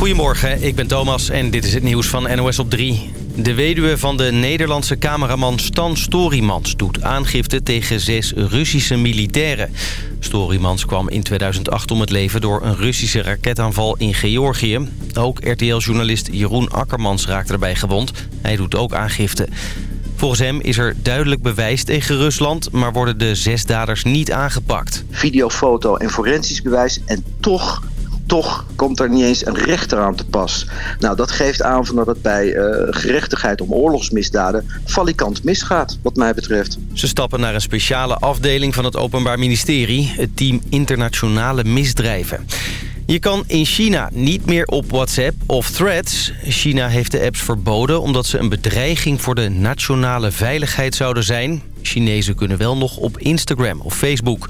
Goedemorgen, ik ben Thomas en dit is het nieuws van NOS op 3. De weduwe van de Nederlandse cameraman Stan Storymans doet aangifte tegen zes Russische militairen. Storymans kwam in 2008 om het leven door een Russische raketaanval in Georgië. Ook RTL-journalist Jeroen Akkermans raakte erbij gewond. Hij doet ook aangifte. Volgens hem is er duidelijk bewijs tegen Rusland... maar worden de zes daders niet aangepakt. Video, foto en forensisch bewijs. En toch toch komt er niet eens een rechter aan te pas. Nou, dat geeft aan van dat het bij uh, gerechtigheid om oorlogsmisdaden valikant misgaat, wat mij betreft. Ze stappen naar een speciale afdeling van het Openbaar Ministerie, het team Internationale Misdrijven. Je kan in China niet meer op WhatsApp of Threads. China heeft de apps verboden omdat ze een bedreiging voor de nationale veiligheid zouden zijn. Chinezen kunnen wel nog op Instagram of Facebook.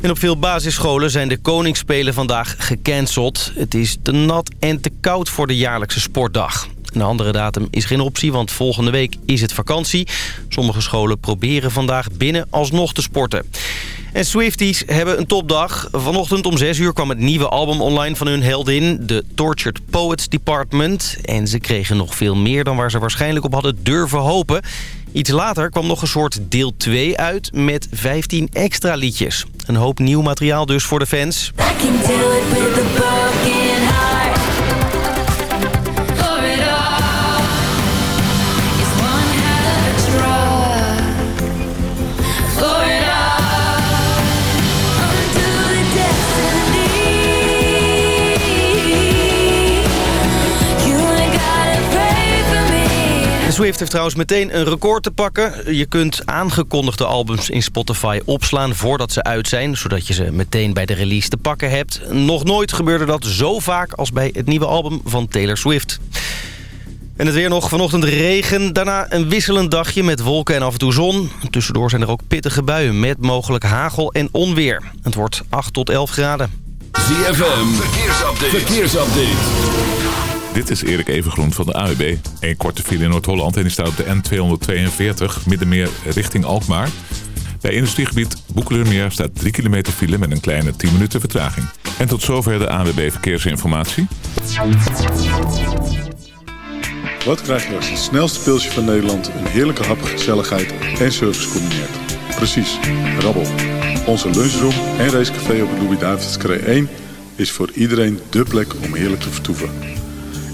En op veel basisscholen zijn de koningsspelen vandaag gecanceld. Het is te nat en te koud voor de jaarlijkse sportdag. Een andere datum is geen optie, want volgende week is het vakantie. Sommige scholen proberen vandaag binnen alsnog te sporten. En Swifties hebben een topdag. Vanochtend om 6 uur kwam het nieuwe album online van hun heldin... de Tortured Poets Department. En ze kregen nog veel meer dan waar ze waarschijnlijk op hadden durven hopen. Iets later kwam nog een soort deel 2 uit met 15 extra liedjes. Een hoop nieuw materiaal dus voor de fans. Swift heeft trouwens meteen een record te pakken. Je kunt aangekondigde albums in Spotify opslaan voordat ze uit zijn... zodat je ze meteen bij de release te pakken hebt. Nog nooit gebeurde dat zo vaak als bij het nieuwe album van Taylor Swift. En het weer nog vanochtend regen. Daarna een wisselend dagje met wolken en af en toe zon. Tussendoor zijn er ook pittige buien met mogelijk hagel en onweer. Het wordt 8 tot 11 graden. ZFM, verkeersupdate. verkeersupdate. Dit is Erik Evengroen van de AWB. Een korte file in Noord-Holland en die staat op de N242, middenmeer richting Alkmaar. Bij industriegebied Boekelermeer staat 3 kilometer file met een kleine 10 minuten vertraging. En tot zover de AWB Verkeersinformatie. Wat krijg je als het snelste pilsje van Nederland een heerlijke hap, gezelligheid en service combineert? Precies, rabbel. Onze lunchroom en racecafé op de Louis-David's 1 is voor iedereen dé plek om heerlijk te vertoeven.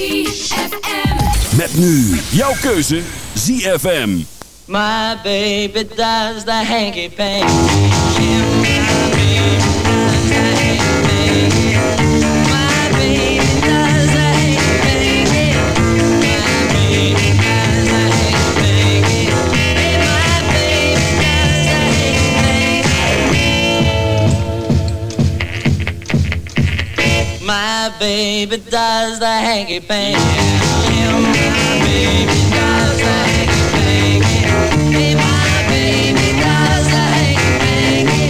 ZFM. Met nu jouw keuze ZFM. My baby does the hanky panky. Baby does the hanky panky. my baby does the hanky panky. my baby does the hanky panky.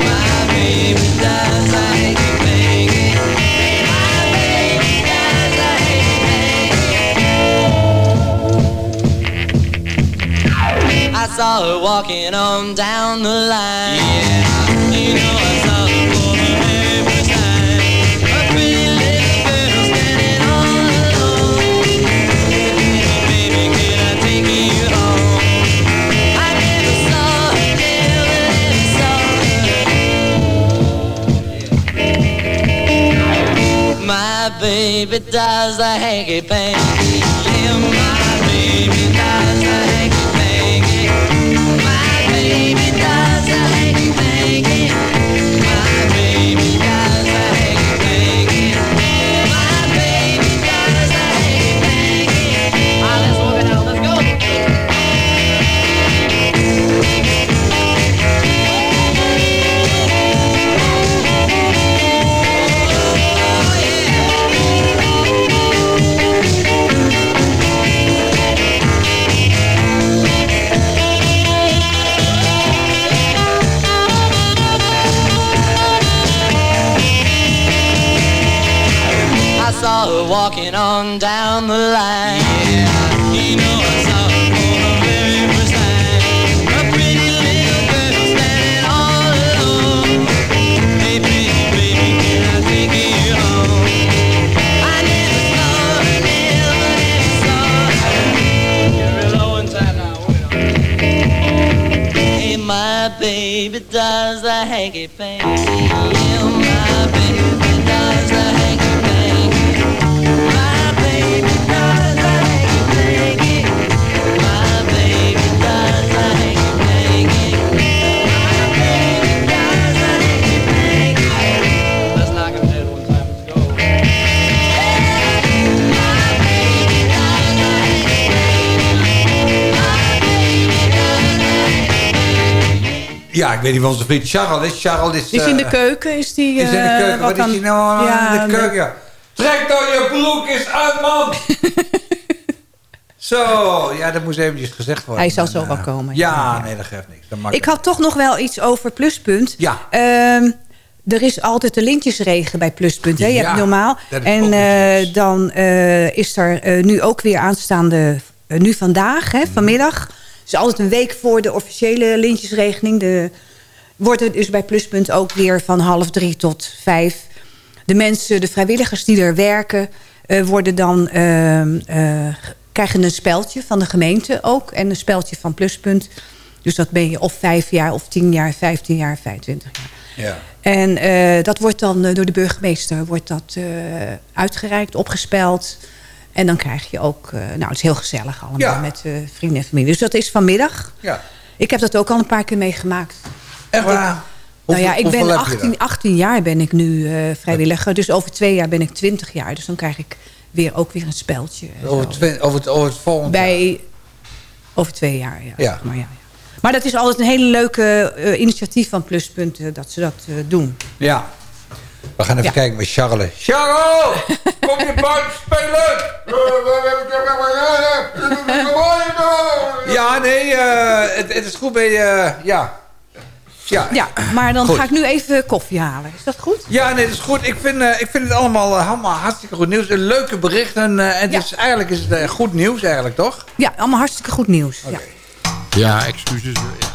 My baby does the hanky panky. my baby does the hanky panky. I saw her walking on down the line. Yeah, you know baby does the hanky panky. My baby saw her walking on down the line. Yeah, you know I saw her for the very first time. A pretty little girl standing all alone. Hey, baby, baby, can I take you home? I never saw her, never, never saw her. Real low and tight now. Hey, my baby does the hanky panky. Yeah, my baby Ja, ik weet niet of onze vriend Charles is. Charles is... Die is in de eh, keuken, is die... Is in de eh, keuken. Wat is die nou Ja, in de keuken? Ja. Trek nou je broek eens uit, man! zo, ja, dat moest eventjes gezegd worden. Hij zal zo eh, wel komen, Ja, nee, dat geeft niks. Dat Ik had toch nog wel iets over Pluspunt. Ja. Ehm, er is altijd de lintjesregen bij Pluspunt. Hè? Je Ja, hebt normaal. is En eh, dan eh, is er eh, nu ook weer aanstaande... eh, nu vandaag, hè, vanmiddag. Dus altijd een week voor de officiële lintjesregening. De, wordt het dus bij Pluspunt ook weer van half drie tot vijf. De mensen, de vrijwilligers die er werken... eh, worden dan, ehm, eh, krijgen een speldje van de gemeente ook. En een speldje van Pluspunt. Dus dat ben je of vijf jaar, of tien jaar, vijftien jaar, 25 jaar. Ja. En eh, dat wordt dan door de burgemeester wordt dat, uitgereikt, opgespeld. En dan krijg je ook... eh, nou, het is heel gezellig allemaal Ja. met eh, vrienden en familie. Dus dat is vanmiddag. ja. Ik heb dat ook al een paar keer meegemaakt. Echt waar? nou ja, ik ben heb je 18, er? 18 jaar ben ik nu eh, vrijwilliger. Dus over twee jaar ben ik 20 jaar. Dus dan krijg ik weer, ook weer een speldje. Over, twee- over, het, over het volgende jaar. Bij, over twee jaar, ja. Maar, ja, ja. maar dat is altijd een hele leuke initiatief van Pluspunten dat ze dat doen. Ja. We gaan even kijken met Charles. Charles! Kom je buiten spelen? Ja, nee, eh, het, goed bij... eh, ja. Ja. Ja, maar dan Goed. ga ik nu even koffie halen. Is dat goed? Ja, nee, dat is goed. Ik vind, eh, ik vind het allemaal, eh, allemaal hartstikke goed nieuws. Een leuke berichten. eh, en Ja. dus eigenlijk is het goed nieuws eigenlijk, toch? Ja, allemaal hartstikke goed nieuws. Ja. Ja, excuses. Ja.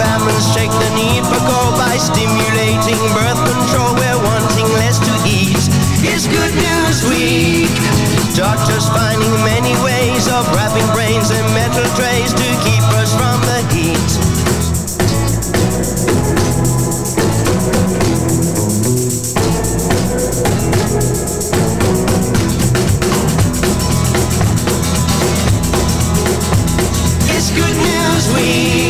Families check the need for coal by stimulating birth control. We're wanting less to eat. It's Good News Week. Doctors finding many ways of wrapping brains in metal trays to keep us from the heat. It's Good News Week.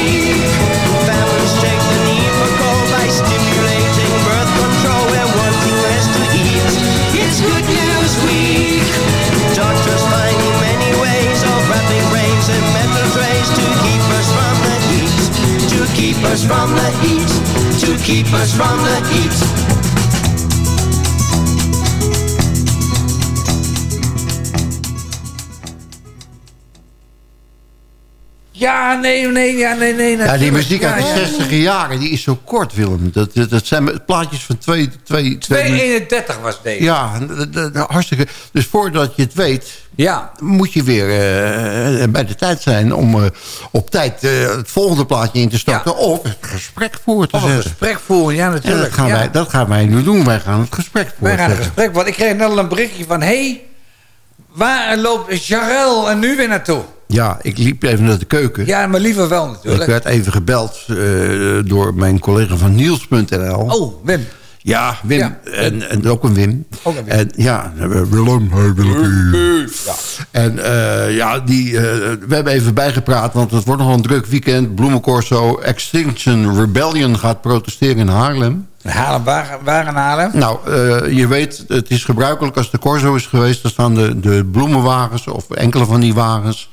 Us from the heat. To keep us from the heat. Ja, nee, nee, ja, nee, nee. Ja, die muziek uit de ja. 60 jaren, die is zo kort, Willem. Dat, dat, zijn plaatjes van twee... twee, twee 2,31 was deze. ja, hartstikke. Dus voordat je het weet, Ja. moet je weer eh, bij de tijd zijn... om eh, op tijd eh, het volgende plaatje in te starten... Ja. of het gesprek voor te Of zetten. gesprek voeren, ja En natuurlijk. dat gaan, ja. wij, dat gaan wij nu doen. Wij gaan het gesprek Wij gaan voortzetten. gesprek, want ik kreeg net al een berichtje van... hé, hey, waar loopt Jarel en nu weer naartoe? Ja, ik liep even naar de keuken. Ja, maar liever wel Ik natuurlijk. werd even gebeld eh, door mijn collega van Niels.nl. Oh, Wim. Ja, Wim. Ja. En, en ook een Wim. Ook een Wim. En ja, Willem. Hey, Willem. Ja. En eh, ja, die, eh, we hebben even bijgepraat, want het wordt nog een druk weekend. Bloemencorso Extinction Rebellion gaat protesteren in Haarlem. Haarlem, waar, waar in Haarlem? Nou, je weet, het is gebruikelijk als de corso is geweest... dan staan de, de bloemenwagens, of enkele van die wagens...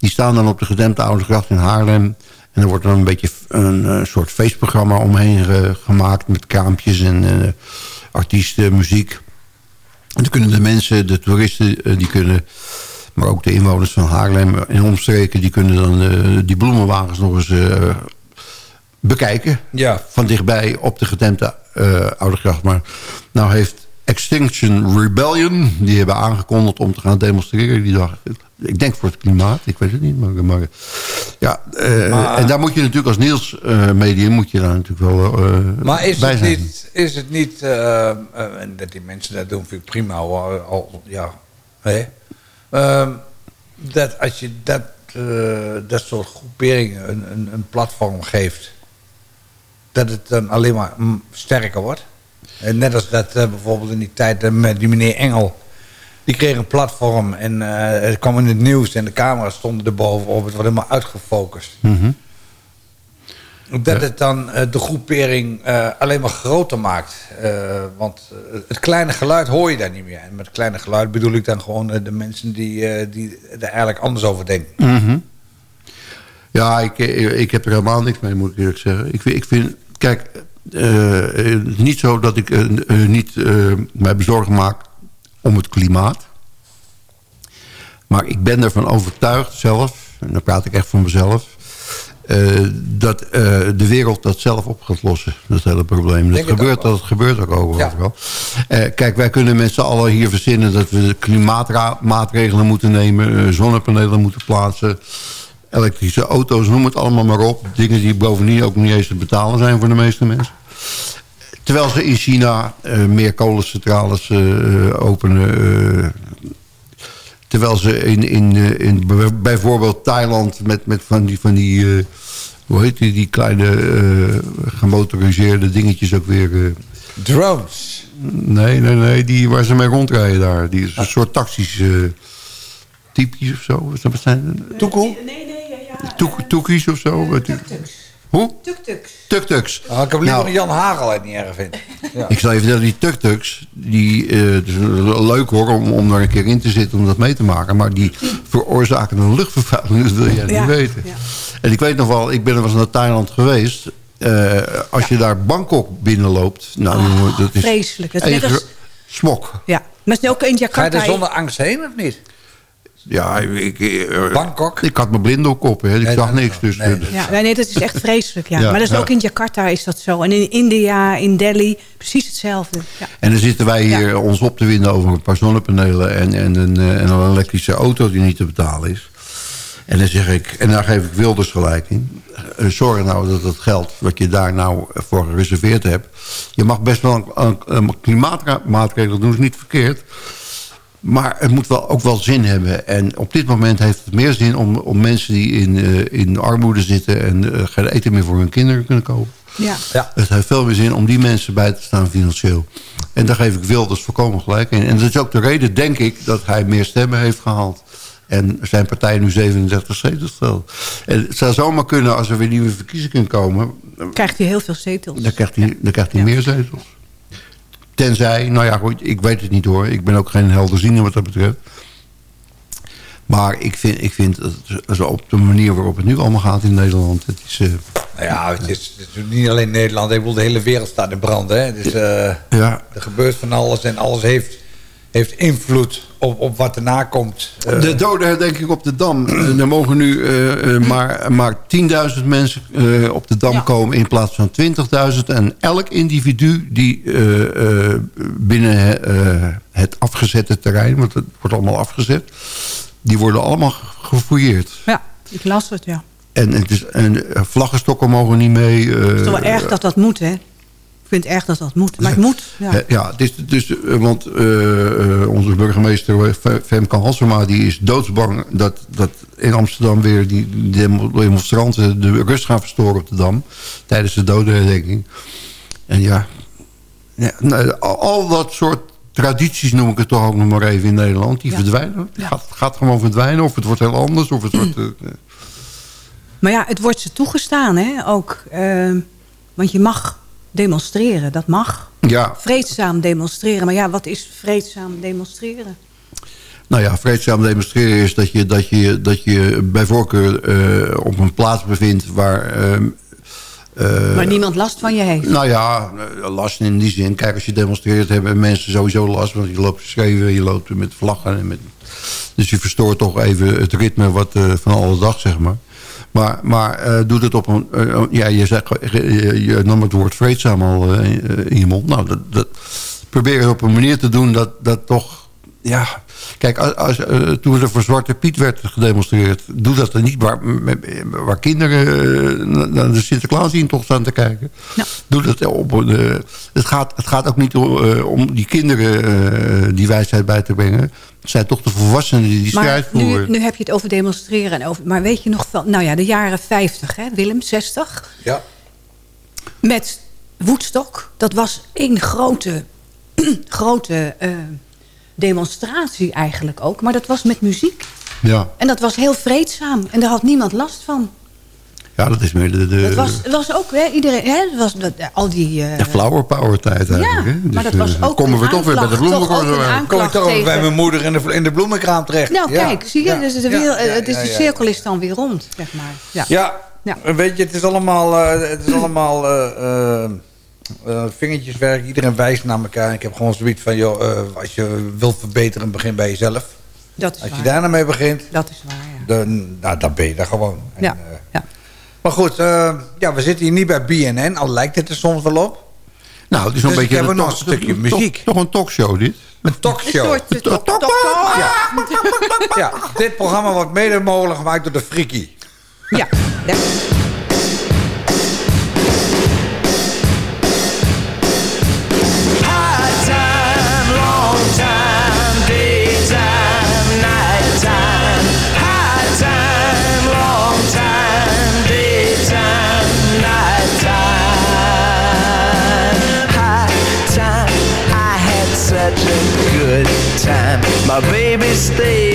die staan dan op de gedempte Oude Gracht in Haarlem. En er wordt dan een beetje een, eh, soort feestprogramma omheen ge- gemaakt... met kraampjes en eh, artiesten, muziek. En dan kunnen de mensen, de toeristen, eh, die kunnen... maar ook de inwoners van Haarlem en omstreken... die kunnen dan die bloemenwagens nog eens bekijken Ja. van dichtbij op de gedempte Oude Gracht. Maar nou heeft Extinction Rebellion... die hebben aangekondigd om te gaan demonstreren die dag. Ik denk voor het klimaat, ik weet het niet. Maar, maar ja, eh, en daar moet je natuurlijk als Niels eh medium... moet je daar natuurlijk wel eh Maar is bij het zijn. niet, is het niet en dat die mensen dat doen, vind ik prima hoor, al, ja, hè? Ehm, dat als je dat, dat soort groeperingen een, een, een platform geeft, dat het dan alleen maar mm, sterker wordt. En net als dat eh, bijvoorbeeld in die tijd eh, met die meneer Engel, die kreeg een platform en eh, het kwam in het nieuws en de camera's stonden er bovenop, het wordt helemaal uitgefocust. Mhm. Dat het dan de groepering alleen maar groter maakt. Want het kleine geluid hoor je daar niet meer. En met kleine geluid bedoel ik dan gewoon de mensen die, die er eigenlijk anders over denken. Mhm. Ja, ik, ik heb er helemaal niks mee, moet ik eerlijk zeggen. Ik, ik vind, kijk, eh, eh, niet zo dat ik eh, niet mij bezorgd maak om het klimaat. Maar ik ben ervan overtuigd zelf, en dan praat ik echt van mezelf... dat de wereld dat zelf op gaat lossen, dat hele probleem. Dat gebeurt, dat gebeurt ook overal. Ja. kijk, wij kunnen met z'n allen hier verzinnen... dat we klimaatmaatregelen moeten nemen... zonnepanelen moeten plaatsen... elektrische auto's, noem het allemaal maar op. Dingen die bovendien ook niet eens te betalen zijn voor de meeste mensen. Terwijl ze in China eh, meer kolencentrales eh, eh, openen... eh, terwijl ze in, in, eh, in bij- bijvoorbeeld Thailand met, met van die... Van die eh, hoe heet die, die kleine eh, gemotoriseerde dingetjes ook weer... eh, Drones. Nee, nee, nee, die waar ze mee rondrijden daar. Die is een soort taxis eh typjes of zo. Wat zijn Toekoe? Nee, Toekies of zo? Tuk-tuks. Hoe? Tuk-tuks. Tuk-tuks. Ah, ik heb liever Nou, Jan Hagel het niet erg vind. Ja. Ik zal je vertellen, die tuk-tuks, die, eh, het is leuk hoor om, om daar een keer in te zitten om dat mee te maken. Maar die veroorzaken een luchtvervuiling, dat wil jij Ja, niet weten. ja. En ik weet nog wel, ik ben er wel eens naar Thailand geweest. Eh, als je daar Bangkok binnenloopt, nou jongen, dat is Ah, vreselijk. Dat is smok. Ja, maar het is ook in Ga je er zonder angst heen of niet? Ja, ik, ik, Bangkok? ik had mijn blinddoek op, hè. ik Nee, zag niks. Dus, nee, eh, dat- Ja, nee, dat is echt vreselijk. Ja. Ja, maar dat is ja. ook in Jakarta is dat zo. En in India, in Delhi, precies hetzelfde. Ja. En dan zitten wij hier Ja. ons op te winden over een paar zonnepanelen... en, en, een, eh, en een elektrische auto die niet te betalen is. En dan zeg ik, en daar geef ik Wilders gelijk in... eh, zorg nou dat het geld wat je daar nou voor gereserveerd hebt... je mag best wel een, een, een klimaatmaatregel doen, is niet verkeerd... Maar het moet wel, ook wel zin hebben. En op dit moment heeft het meer zin om, om mensen die in, eh, in armoede zitten... en eh, geen eten meer voor hun kinderen kunnen kopen. Ja. Ja. Het heeft veel meer zin om die mensen bij te staan financieel. En daar geef ik Wilders voorkomen gelijk in. En dat is ook de reden, denk ik, dat hij meer stemmen heeft gehaald. En zijn partij nu 37 zetels stelt. En het zou zomaar kunnen als er weer nieuwe verkiezingen komen... Krijgt hij heel veel zetels. dan krijgt hij, dan krijgt hij meer zetels. Tenzij, nou ja goed, ik weet het niet hoor. Ik ben ook geen helderziende wat dat betreft. Maar ik vind, ik vind het, zo op de manier waarop het nu allemaal gaat in Nederland... Het is, eh, Nou ja, het is, het is niet alleen Nederland. Ik bedoel, de hele wereld staat in brand. Hè? Dus, eh, ja, er gebeurt van alles en alles heeft, heeft invloed op, op wat erna komt. Eh, De dodenherdenking op de Dam. Eh, Er mogen nu eh, eh, maar, maar 10.000 mensen eh, op de Dam Ja. komen in plaats van 20.000. En elk individu die eh, eh, binnen eh, het afgezette terrein... want het wordt allemaal afgezet... die worden allemaal gefouilleerd. Ja, ik las het, ja. En, het is, en vlaggenstokken mogen niet mee. Het is wel erg dat dat moet, hè? Ik vind erg dat dat moet. Maar het moet, ja. Ja, is, dus, eh, want eh, eh, onze burgemeester Fe- Femke Halsema... die is doodsbang dat, dat in Amsterdam weer die demo- demonstranten... de rust gaan verstoren op de Dam... tijdens de dodenherdenking. En ja, ja nou, al, dat soort tradities noem ik het toch ook nog maar even in Nederland... die Ja. verdwijnen. Het Ja. gaat, gaat gewoon verdwijnen of het wordt heel anders... of het wordt... Maar ja, het wordt ze toegestaan, hè? Ook. want je mag demonstreren, dat mag. ja, Vreedzaam demonstreren. Maar ja, wat is vreedzaam demonstreren? Nou ja, vreedzaam demonstreren is dat je, dat je, dat je bij voorkeur eh, op een plaats bevindt waar... Waar niemand last van je heeft. nou ja, eh, last in die zin. Kijk, als je demonstreert hebben mensen sowieso last. Want je loopt geschreven, je loopt met vlaggen. En met, dus je verstoort toch even het ritme wat, van alle dag, zeg maar. Maar, maar eh, doe het op een... eh, ja, je, zegt, eh, je, nam het woord vreedzaam al in je mond. Nou, dat, dat, probeer het op een manier te doen dat, dat toch... Ja, kijk, als, als, eh, toen er voor Zwarte Piet werd gedemonstreerd... doe dat er niet waar, waar kinderen eh, naar de Sinterklaas in toch staan te kijken. Ja. Doe dat op een, eh, het, gaat, het gaat ook niet om, om die kinderen eh, die wijsheid bij te brengen. Het zijn toch de volwassenen die die strijd Maar nu, voeren. nu heb je het over demonstreren. En over, maar weet je nog van, nou ja, de jaren 50, hè, Willem, 60. ja. Met Woodstock. Dat was één grote, grote eh, demonstratie eigenlijk ook. Maar dat was met muziek. Ja. En dat was heel vreedzaam. En daar had niemand last van. ja, dat is meer de, de, Dat was, het was ook, hè, iedereen, hè, het was dat, al die... eh, de flower power tijd eigenlijk. Ja, hè? maar Dus, dat was eh, ook komen we toch weer bij de uit. aanklacht. Kom ik toch tegen- bij mijn moeder in de, in de bloemenkraam terecht. Nou, Ja. kijk, zie je? Dus de, wereld- het is, de cirkel is dan weer rond, zeg maar. Ja. Ja, weet je, het is allemaal, eh, het is allemaal eh, eh, vingertjeswerk. Iedereen wijst naar elkaar. Ik heb gewoon zoiets van, joh, eh, als je wilt verbeteren, begin bij jezelf. Dat is Als je waar. daar nou mee begint, Dat is waar, ja. dan, nou, dan ben je daar gewoon. En, Ja, eh, ja. maar goed, ja, we zitten hier niet bij BNN, al lijkt het er soms wel op. Nou, het is een Dus ik beetje heb een nog een talk- stukje muziek. Toch een talkshow dit. Een Een talkshow. soort tok- tok- tok. Ja. ja, dit programma wordt mede mogelijk gemaakt door de Frikkie. Ja. ja. My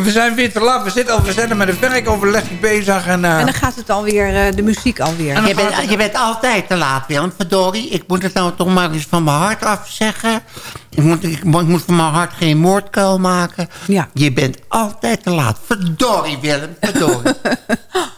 we zijn weer te laat. We, zitten al, we zijn met een werkoverleg bezig. En, eh, En dan gaat het alweer, eh, de muziek alweer. Je bent, je bent altijd te laat, Willem. Verdorie, ik moet het nou toch maar eens van mijn hart af zeggen. Ik moet, ik ik moet van mijn hart geen moordkuil maken. Ja. Je bent altijd te laat. Verdorie, Willem, verdorie.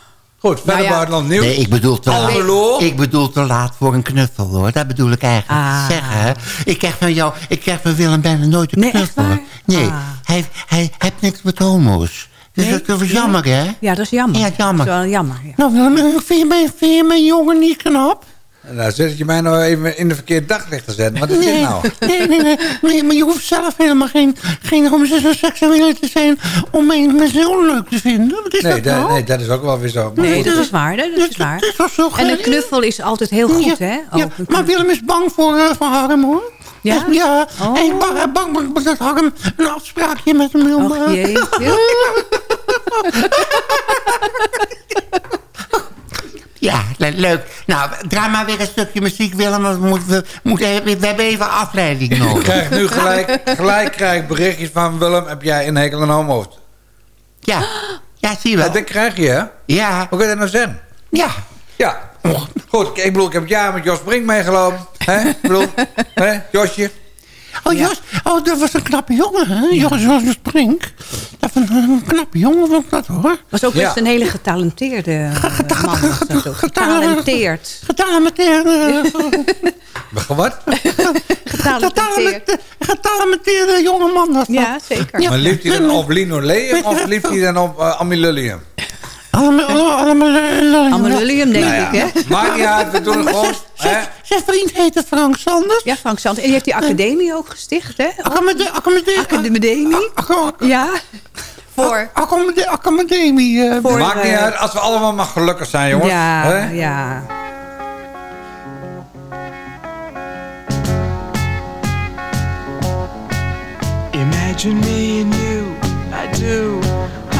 Goed, verder Nou ja. buitenland nieuws. Nee, ik bedoel, te laat, ik bedoel te laat voor een knuffel, hoor. Dat bedoel ik eigenlijk Ah. te zeggen. Ik krijg van jou, ik krijg van Willem bijna nooit een Nee, echt knuffel. waar? Nee, Ah. hij, hij heeft niks met homo's. Dus Nee? dat is jammer, hè? Ja, dat is jammer. Ja, jammer. Dat is wel jammer, ja. Nou, vind je, mijn, vind je mijn jongen niet knap? Nou, zet je mij nou even in de verkeerde daglicht te zetten. Wat is dit nou? nee, nee, nee, nee, maar je hoeft zelf helemaal geen, geen homoseksueel te zijn om mijn mijn zoon leuk te vinden. Wat is Nee, dat nou? nee, dat is ook wel weer zo. Maar Nee, goed. dat is waar. hè, Dat is waar. Dat is zo En een knuffel is altijd heel goed, ja, hè? ja, een maar. Willem is bang voor, eh, voor Harm, hoor. Ja? Ja. Oh. Hij is bang, bang, bang dat Harm een afspraakje met hem wil Och maken. Ja, le- leuk. Nou, draai maar weer een stukje muziek, Willem. Want we, moeten, we, moeten, we hebben even afleiding Ik nodig. krijg nu gelijk, gelijk krijg ik berichtjes van Willem, heb jij een hekel aan homo's? Ja, ja zie je wel. Ja, dat krijg je, hè? Ja, Hoe kan je dat nou zeggen? ja. Ja. Goed, ik bedoel, ik heb het jaar met Jos Brink meegelopen. Hè? Ik bedoel, hè? Josje. Oh, Jos, oh, dat was een knappe jongen, hè? Jos, Jos Brink. Dat was een, een knappe jongen, was dat, hoor. Was ook Ja. een hele getalenteerde eh, man. Was. Getalenteerd. Getalenteerd. Wat? Getalenteerd. Getalenteerde jonge man was dat. Ja, zeker. Ja. Maar liep hij dan op Linoleum of liep hij dan op uh, Amalullium, denk Nou ik, hè? Maakt niet uit, we doen het gewoon. Hè? Zijn, vriend heette Frank Sanders. Ja, Frank Sant. En die heeft die academie ook gesticht, hè? Academie. Academie. Academie. Ja. Voor. Academie. Academie. eh, voor Maakt niet eh, uit, als we allemaal maar gelukkig zijn, jongens. Ja, Hè? ja. Imagine me and you, I do.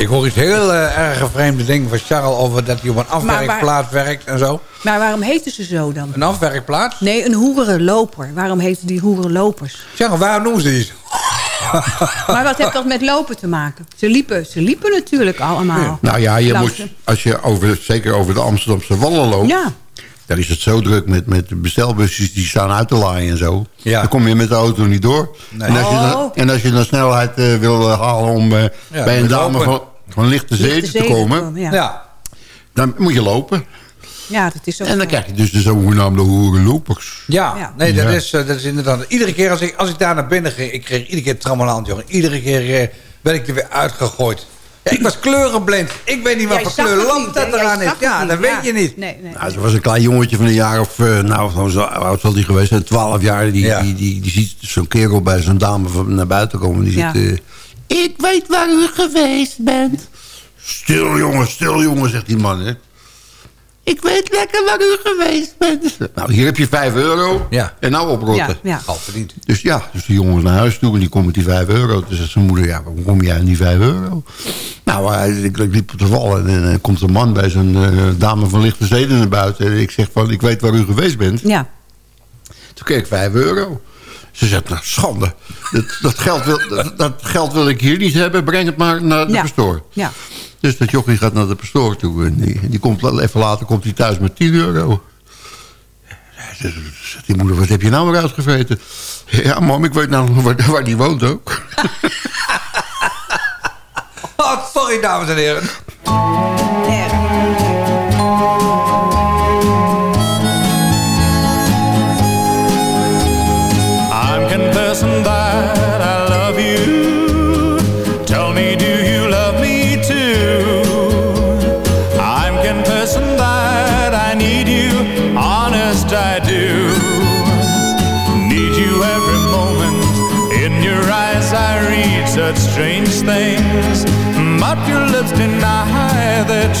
Ik hoor iets heel eh, erg vreemde dingen van Charles over dat hij op een afwerkplaats werkt en zo. Maar waarom heten ze zo dan? Een afwerkplaats? Nee, een hoerenloper. Waarom heten die hoerenlopers? Charles, waarom noemen ze die? zo? Maar wat heeft dat met lopen te maken? Ze liepen, ze liepen natuurlijk allemaal. Nou ja, je moet, als je over, zeker over de Amsterdamse Wallen loopt... Ja, daar is het zo druk met, met bestelbusjes die staan uit te laaien en zo. Ja. Dan kom je met de auto niet door. Nee. En, als je dan, Oh. en als je dan snelheid eh, wil eh, halen om bij een dame lopen. van, van lichte zee te komen... Ja. Ja. dan moet je lopen. ja, dat is ook En dan zo. krijg je dus de zogenaamde hoerenlopers. Ja, Ja. nee, dat, Ja. Is, eh, dat is inderdaad... Iedere keer als ik, als ik daar naar binnen ging... Ik kreeg iedere keer trammeland, jongen. Iedere keer eh, werd ik er weer uitgegooid. Ja, ik was kleurenblind. Ik weet niet wat voor kleur lamp niet, dat eraan is. Ja, dat weet je niet. Nee, nee. Nou, het was een klein jongetje van een jaar of... eh, nou, zo hoe oud zal die geweest zijn? 12 jaar. Die, Ja. die, die, die ziet zo'n kerel bij zo'n dame van naar buiten komen. Die Ja. zegt... eh, ik weet waar u geweest bent. Stil jongen, stil jongen, zegt die man. Hè. Ik weet lekker waar u geweest bent. Nou, hier heb je 5 euro. Ja. En nou oprotten. Ja, ja. Al verdiend. Dus ja, dus die jongen is naar huis toe en die komt met die 5 euro. Dus zegt zijn moeder, ja, waarom kom jij aan die 5 euro? Nou, hij, ik, ik liep op de wal en dan komt een man bij zijn eh, dame van lichte zeden naar buiten. En ik zeg van, ik weet waar u geweest bent. Ja, Toen kreeg ik 5 euro. Ze zegt, nou, schande. Dat, dat, geld wil, dat, dat geld wil ik hier niet hebben. Breng het maar naar de ja. pastoor. Ja. Dus dat jochie gaat naar de pastoor toe. En die, die komt, even later komt hij thuis met 10 euro. Zegt zegt die moeder, wat heb je nou weer uitgevreten? Ja, mam, ik weet nou waar, waar die woont ook. Oh, sorry, dames en heren.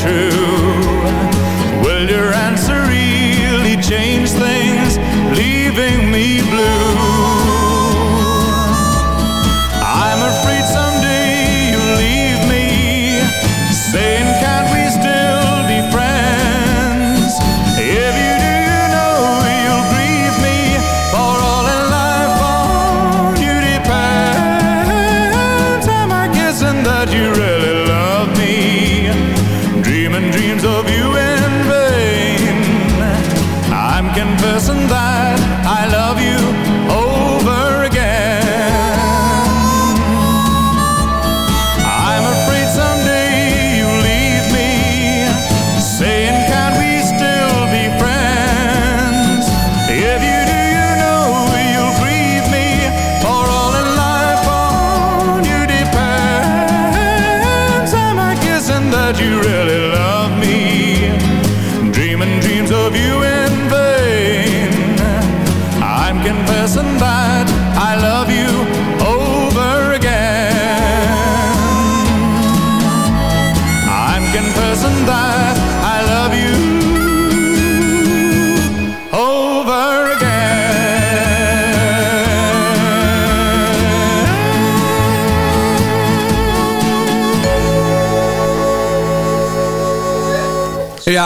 True.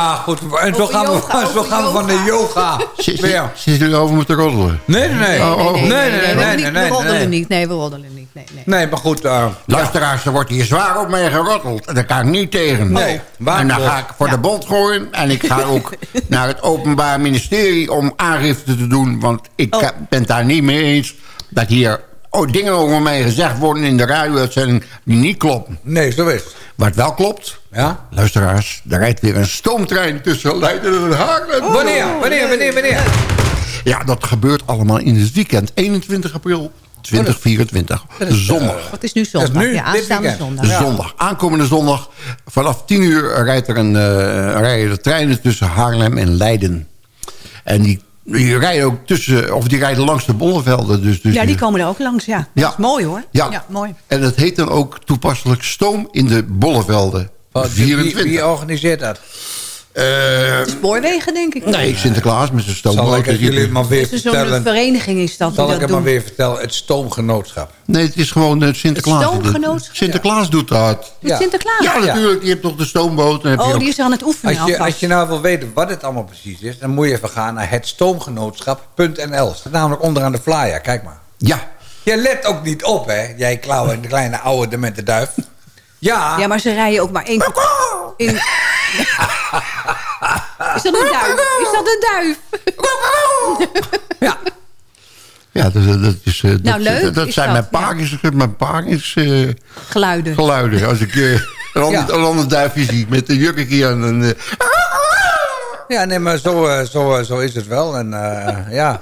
Ja, goed. En zo gaan, we, yoga, zo over gaan we van de yoga. Zit weer. zit u over me te roddelen? Nee, nee, nee. Oh, oh. Nee, nee, nee, we, roddelen niet. Nee, we roddelen niet. Nee, nee. Nee, maar goed. eh, Luisteraars, er wordt hier zwaar op mee geroddeld. En daar kan ik niet tegen. Nee, waar en dan klopt. ga ik voor de bond gooien. En ik ga ook naar het Openbaar Ministerie om aangifte te doen. Want ik Oh. ben het daar niet mee eens dat hier oh, dingen over mij gezegd worden in de radio-uitzending die niet kloppen. nee, zo is het. Wat wel klopt, Ja? luisteraars, er rijdt weer een stoomtrein tussen Leiden en Haarlem. Wanneer? Wanneer? Wanneer? Wanneer? Ja, dat gebeurt allemaal in het weekend. 21 april 2024. Zondag. Wat is nu zondag? is nu, ja, dit aanstaande weekend. zondag. Ja. Zondag. Aankomende zondag. Vanaf 10 uur rijdt er een, eh, rijden de treinen tussen Haarlem en Leiden. En die, die rijden ook tussen, of die rijden langs de bollevelden. Dus, dus Ja, die komen er ook langs, ja. Ja. Dat is mooi hoor. Ja. mooi. En het heet dan ook toepasselijk stoom in de bollevelden. Wat- wie, 24. wie, wie organiseert dat? Eh, Spoorwegen, denk ik. nee, Sinterklaas met zijn Zal ik stoomboot. het jullie maar weer Het is zo'n vertellen? vereniging is dat. Zal ik het maar weer vertellen? Het Stoomgenootschap. Nee, het is gewoon eh, Sinterklaas. Het stoomgenootschap? Sinterklaas doet dat. Ja. Sinterklaas? Ja, natuurlijk. Je hebt toch de stoomboot. Dan heb je Oh, ook- die is aan het oefenen Als je, alvast. als je nou wil weten wat het allemaal precies is... dan moet je even gaan naar hetstoomgenootschap.nl. staat namelijk onderaan de flyer. Kijk maar. Ja, Je let ook niet op, hè? Jij klauwen, de kleine oude demente duif. Ja, Ja, maar ze rijden ook maar één keer in... Is dat een duif? Is dat een duif? ja. Ja, dat, dat, is, eh, dat, Nou, leuk dat is zijn dat, mijn paardjes, mijn paardjes eh, Geluiden. geluiden. Als ik eh, een ander, Ja. een ander duifje zie met een jurkje aan. En, eh, Ja, nee, maar zo, zo, zo is het wel. En eh, ja.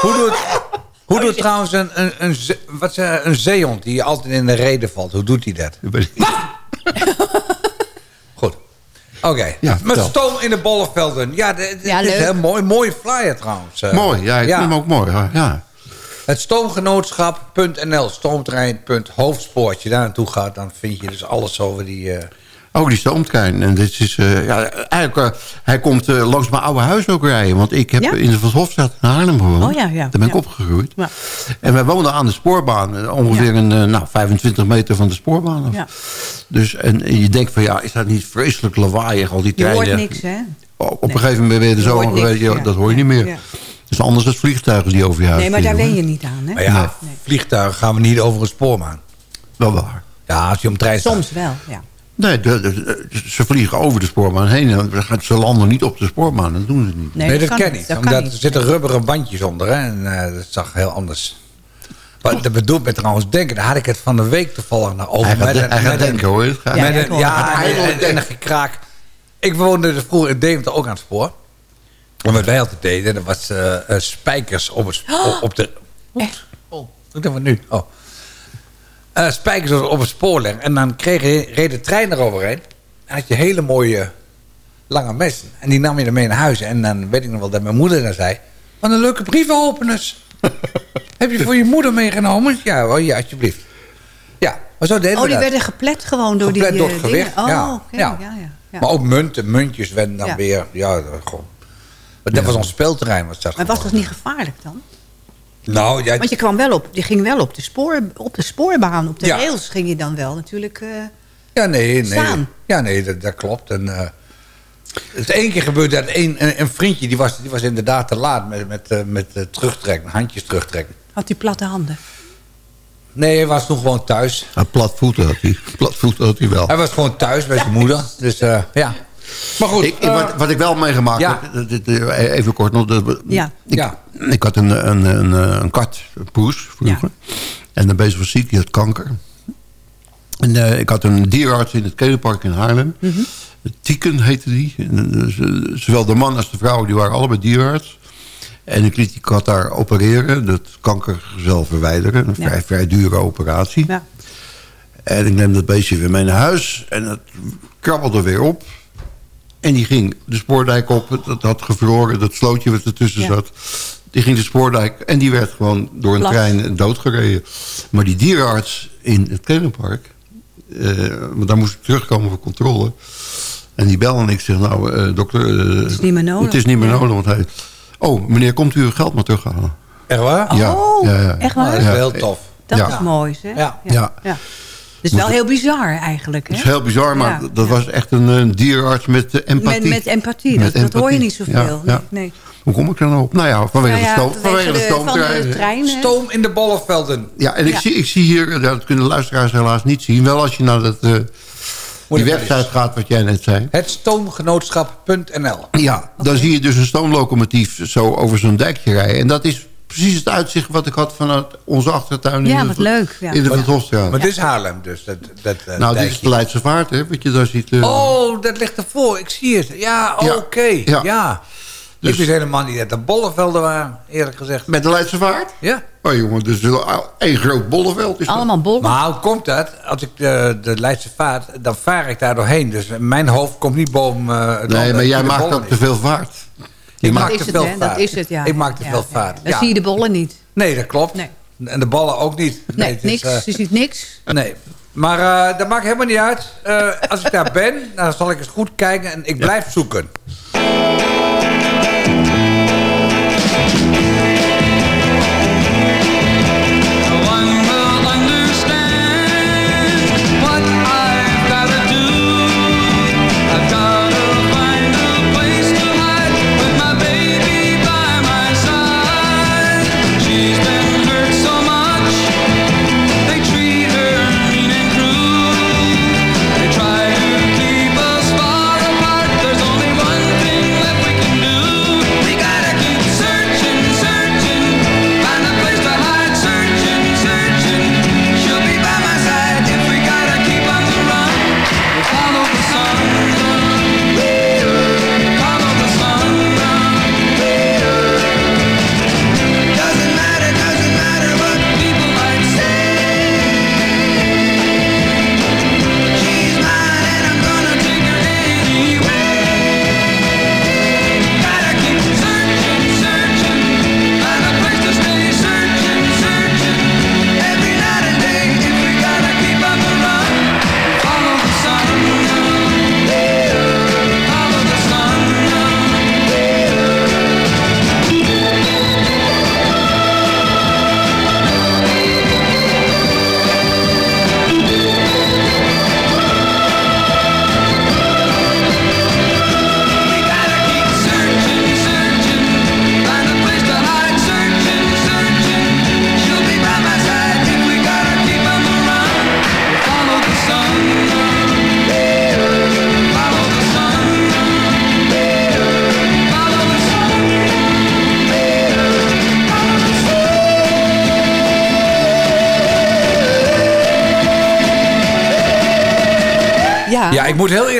Hoe doet, hoe doet trouwens een, een, een, wat, ze- een zeehond die altijd in de reden valt? Hoe doet hij dat? Goed. Oké. Ja, maar vertel. stoom in de bollevelden. Ja, dit Ja, is heel mooi. Mooie flyer trouwens. eh. mooi, ja, ik vind hem ook mooi. Ja. Het stoomgenootschap.nl, stoomtrein.hoofdspoor. Als je daar naartoe gaat, dan vind je dus alles over die... eh, Oh, die stoomtrein. En dit is, eh, ja, eigenlijk, eh, hij komt eh, langs mijn oude huis ook rijden. Want ik heb Ja? in de Van Hofstraat in Haarlem gewoond. Oh ja, ja, Daar ben ik opgegroeid. Ja. En wij woonden aan de spoorbaan. Ongeveer een, nou, 25 meter van de spoorbaan af. Ja. Dus, en je denkt van ja, is dat niet vreselijk lawaaiig, al die Je treinen. hoort niks, hè? Op een gegeven moment ben je er Je zo aan geweest, dat hoor je niet meer. Ja. Het is anders dan vliegtuigen die over je huis Nee, maar daar wen hoor. je niet aan, hè? maar ja, Nee. vliegtuigen gaan we niet over een spoorbaan. Wel waar. Ja, als je om trein staat. Soms wel, ja. Nee, de- de- ze vliegen over de spoorbaan heen. en Ze landen niet op de spoorbaan, dat doen ze niet. Nee, dat, kan niet. Dat kan omdat niet. er zitten rubberen bandjes onder. Hè, en eh, dat zag heel anders. Wat dat bedoelt me trouwens denken. Daar had ik het van de week toevallig naar over. Hij gaat, Met hij gaat met een- denken hoor. Ja, met ja, een- ik ja, het. en- een gekraak. Ik woonde er vroeger in Deventer ook aan het spoor. En wat wij altijd deden, dat was eh, eh, spijkers op, het, op, op de... Echt? Oh, wat doen we nu? Oh. Eh, spijkers op, het spoor leggen. En dan kreeg reed de trein eroverheen. En had je hele mooie lange messen. En die nam je dan mee naar huis. En dan weet ik nog wel dat mijn moeder dan zei... Wat een leuke brievenopeners. Heb je voor je moeder meegenomen? Ja, wel, ja, alsjeblieft. Ja, maar zo deden Oh, we die dat. werden geplet gewoon door Geplet die door eh, het gewicht, dingen? Oh, ja. Ja. ja. Ja, ja. Maar ook munten, muntjes werden dan Ja. weer... Ja, dat gewoon... Dat was ons speelterrein. Was dat Maar was dat niet gevaarlijk dan? Nou, ja, Want je kwam wel op, je ging wel op de, spoor, op de spoorbaan, op de Ja. rails ging je dan wel natuurlijk. eh, Ja, nee, nee. Ja, nee, dat, dat klopt. En, eh, het is één keer gebeurd dat een, een, een vriendje... Die was, die was inderdaad te laat met, met, eh, met terugtrekken. Handjes terugtrekken. had die platte handen. Nee, hij was toen gewoon thuis. Ja, platvoeten had hij. Platvoeten had hij wel. Hij was gewoon thuis bij zijn moeder. Dus eh, ja. Maar goed. Ik, ik- eh, wat, wat ik wel meegemaakt ja. heb, even kort nog. dat- Ja. Ik, Ja. ik had een, een, een, een kat, een poes vroeger. En de beest was ziek, die had kanker. En eh, ik had een dierenarts in het Kelenpark in Haarlem. Mhm. Tieken heette die. Eh, z- zowel de man als de vrouw, die waren allebei dierenarts. En ik liet die kat daar opereren, dat kankergel verwijderen. Een Ja. vrij, vrij dure operatie. Ja. En ik neem dat beestje weer mee naar huis. En het krabbelde weer op. En die ging de spoordijk op. Het had gevroren, dat slootje wat ertussen Ja. zat. Die ging de spoordijk en die werd gewoon door een trein doodgereden. Maar die dierenarts in het Kelenpark... eh, want daar moest ik terugkomen voor controle. En die belde en ik zeg, nou eh, dokter... eh, Het is niet meer nodig. Het is niet meer Ja. nodig, want hij... Oh, meneer, komt u uw geld maar terughalen? echt waar? Ja, Oh, ja, ja. echt Nou, waar? dat is Ja. wel heel tof. Dat Ja. is mooi, hè? Ja. Ja. Dus wel heel bizar eigenlijk, hè? Het is heel bizar, maar Ja, dat ja. was echt een, een dierenarts met eh, empathie. Met, met empathie, Met dat, dat hoor je niet zoveel. Ja, ja. Nee, nee. Hoe kom ik er nou op? Nou ja, vanwege Nou ja, de stoom. Vanwege de van stoomtrein. de trein. hè? Stoom in de bollevelden. Ja, en ik, Ja. Zie, ik zie hier, eh, dat kunnen de luisteraars helaas niet zien. Wel als je naar dat, eh, die website gaat wat jij net zei. Het stoomgenootschap.nl. Ja, dan zie je dus een stoomlocomotief zo over zo'n dijkje rijden. En dat is precies het uitzicht wat ik had vanuit onze achtertuin Ja, in wat de, leuk, ja. in de Maar- Van Hofstraat. Maar dit is Haarlem dus. Dat, dat, eh, nou, dit is de Leidse Vaart, hè, wat je daar ziet. eh. Oh, dat ligt ervoor. Ik zie het. Ja, Ja. oké. Ja. Ja. Dus- Ik wist helemaal niet dat de bollevelden waren, eerlijk gezegd. Met de Leidse Vaart? Ja. Oh jongen, dus één groot bolleveld is dat. Allemaal bollen. Maar hoe komt dat? Als ik de, de Leidse vaart, dan vaar ik daar doorheen. Dus mijn hoofd komt niet boven eh, het Nee, maar jij maakt ook te veel vaart. Je Ik maakt maak is te het, veel. Dat is het, ja. Ik maak te Ja, veel ja. vaart. Dan Ja. zie je de bollen niet. Nee, dat klopt. Nee. En de ballen ook niet. Nee, is, niks. eh, Je ziet niks. nee. Maar eh, dat maakt helemaal niet uit. Eh, als ik daar ben, dan zal ik eens goed kijken en ik blijf zoeken.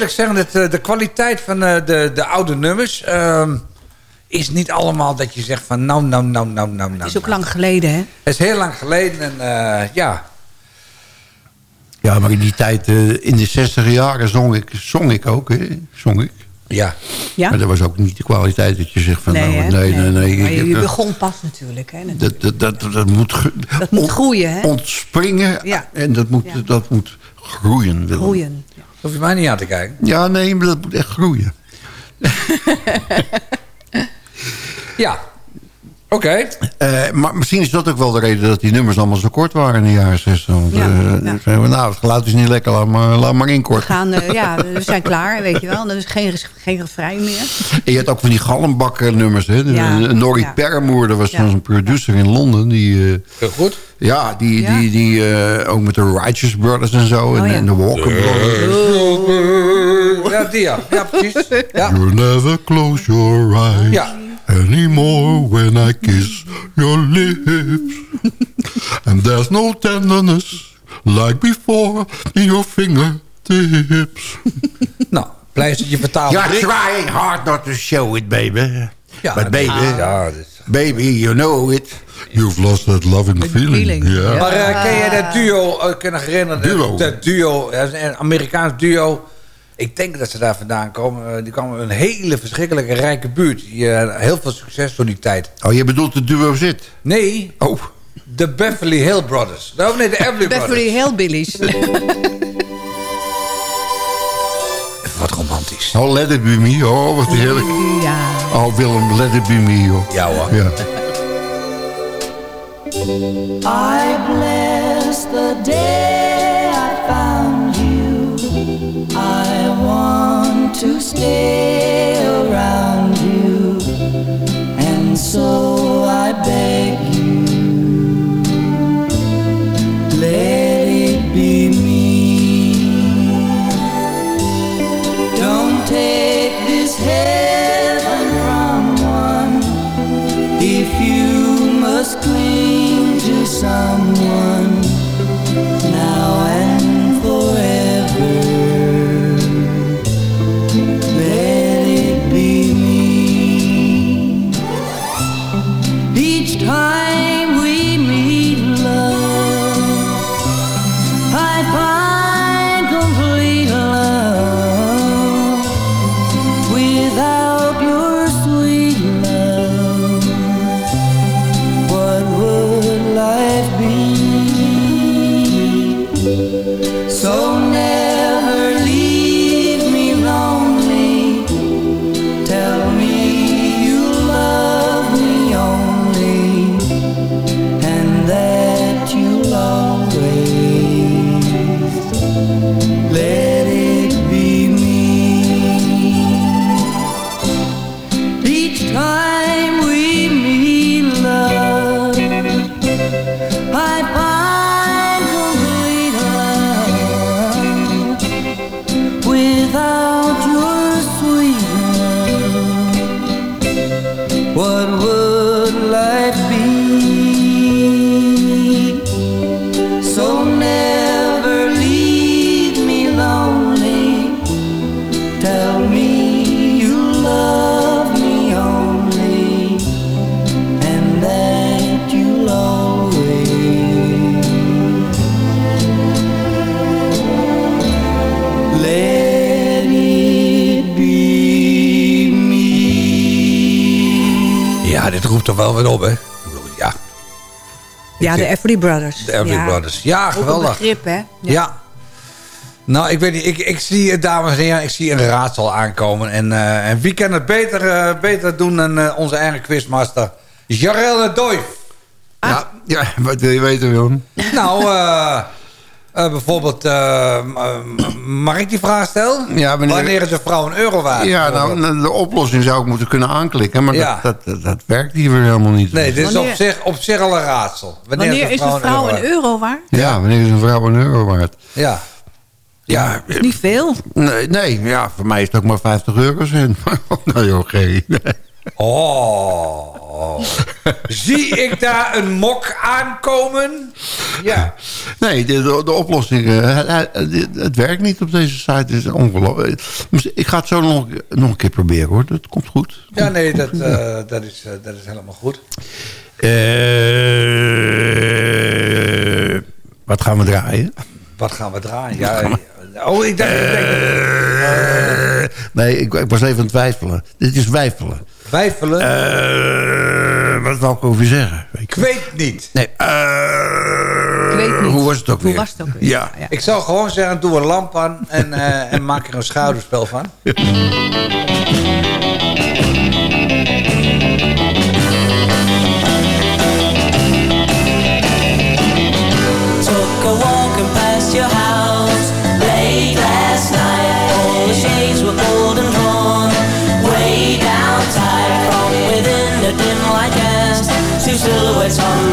Eerlijk zeggen dat eh, de kwaliteit van eh, de, de oude nummers... ehm, is niet allemaal dat je zegt van nou, nou, nou, nou, nou, Het nou. is ook nou. lang geleden, hè? Het is heel lang geleden en eh, ja. Ja, maar in die tijd, eh, in de 60 jaren zong ik, zong ik ook, hè? Zong ik. Ja. Ja? Maar dat was ook niet de kwaliteit dat je zegt van... Nee, nou, nee, nee, nee. Je, begon pas natuurlijk, hè? dat, dat, dat, dat moet, Dat groeien, hè? Ontspringen Ja. en dat moet, Ja. dat moet groeien. Willem. Groeien. Ja. Hoef je mij niet aan te kijken. Ja, nee, maar dat moet echt groeien. Ja. Oké. Eh, maar misschien is dat ook wel de reden dat die nummers allemaal zo kort waren in de jaren 60. Want, Ja, eh, ja. we, nou, het geluid is niet lekker, laat maar, laat maar We inkorten. gaan, eh, ja, we zijn klaar, weet je wel. Er is geen, geen refrein meer. En je had ook van die galmbakken nummers. Hè? De- Ja, Norrie ja. Permoer, dat was Ja. zo'n producer in Londen. Die, eh, Heel goed. ja, die, Ja. die, die eh, ook met de Righteous Brothers en zo. en, Oh, ja. en de Walker Brothers. Ja, die ja. Ja, precies. Ja. You never close your eyes Ja. Anymore when I kiss your lips. And there's no tenderness like before in your fingertips. Nou, pleistertje vertaald. You're trying hard not to show it, baby. Ja, But baby, is- baby, you know it. You've lost that loving feeling. feeling, Yeah. ja. Maar eh, ken jij dat duo, uh, kunnen herinneren? Duo. Dat duo, dat is een Amerikaans duo. Ik denk dat ze daar vandaan komen. Eh, die kwamen een hele verschrikkelijke rijke buurt. Die, eh, heel veel succes door die tijd. Oh, je bedoelt de duo zit? Nee, Oh. de Beverly Hill Brothers. Nou, nee, de Everly Beverly Brothers. Hillbillies. Wat romantisch. Oh, let it be me. Oh, wat heerlijk. Ja. Oh, Willem, let it be me, joh. Ja hoor. Ja. I bless the day stay op, hè? Ik bedoel, Ja, Ja, de Everly Brothers. de Everly ja. Brothers. Ja, Ook een geweldig. begrip, hè? Ja. Nou, ik weet niet. Ik, ik zie, eh, dames en heren, ik zie een raadsel aankomen. En, eh, en wie kan het beter, eh, beter doen dan eh, onze eigen quizmaster? Jarel de Doif. Ja, ja, wat wil je weten, Willem? Nou, eh, eh, bijvoorbeeld, eh, eh, mag ik die vraag stellen? Ja, wanneer- Wanneer is een vrouw een euro waard? Ja, nou, de oplossing zou ik moeten kunnen aanklikken. Maar Ja. dat, dat, dat werkt hier weer helemaal niet. Nee, dit is Wanneer- op zich, op zich al een raadsel. Wanneer is een vrouw een euro waard? Ja, wanneer is een vrouw een euro waard? Ja. Ja, eh, Niet veel. nee, nee, ja, voor mij is het ook maar 50 eurocent. nou joh, geen. Oh. Zie ik daar een mok aankomen? Ja. Nee, de, de, de oplossing, eh, het, het- het werkt niet op deze site. Het is ongelooflijk. Ik ga het zo nog, nog een keer proberen hoor. Dat komt goed. Ja, nee, dat, eh, dat, is, eh, dat is helemaal goed. Eh, wat gaan we draaien? Wat gaan we draaien? Ja, oh, ik dacht... Eh, nee, ik, ik was even aan het twijfelen. Dit is wijfelen. Wijfelen? Eh, wat wou ik over zeggen? ik weet niet. Nee, eh, Ik weet niet. Hoe was het ook Hoe weer? was het ook weer? Ja. Ja. Ik zou gewoon zeggen, doe een lamp aan en, eh, en maak er een schouderspel van.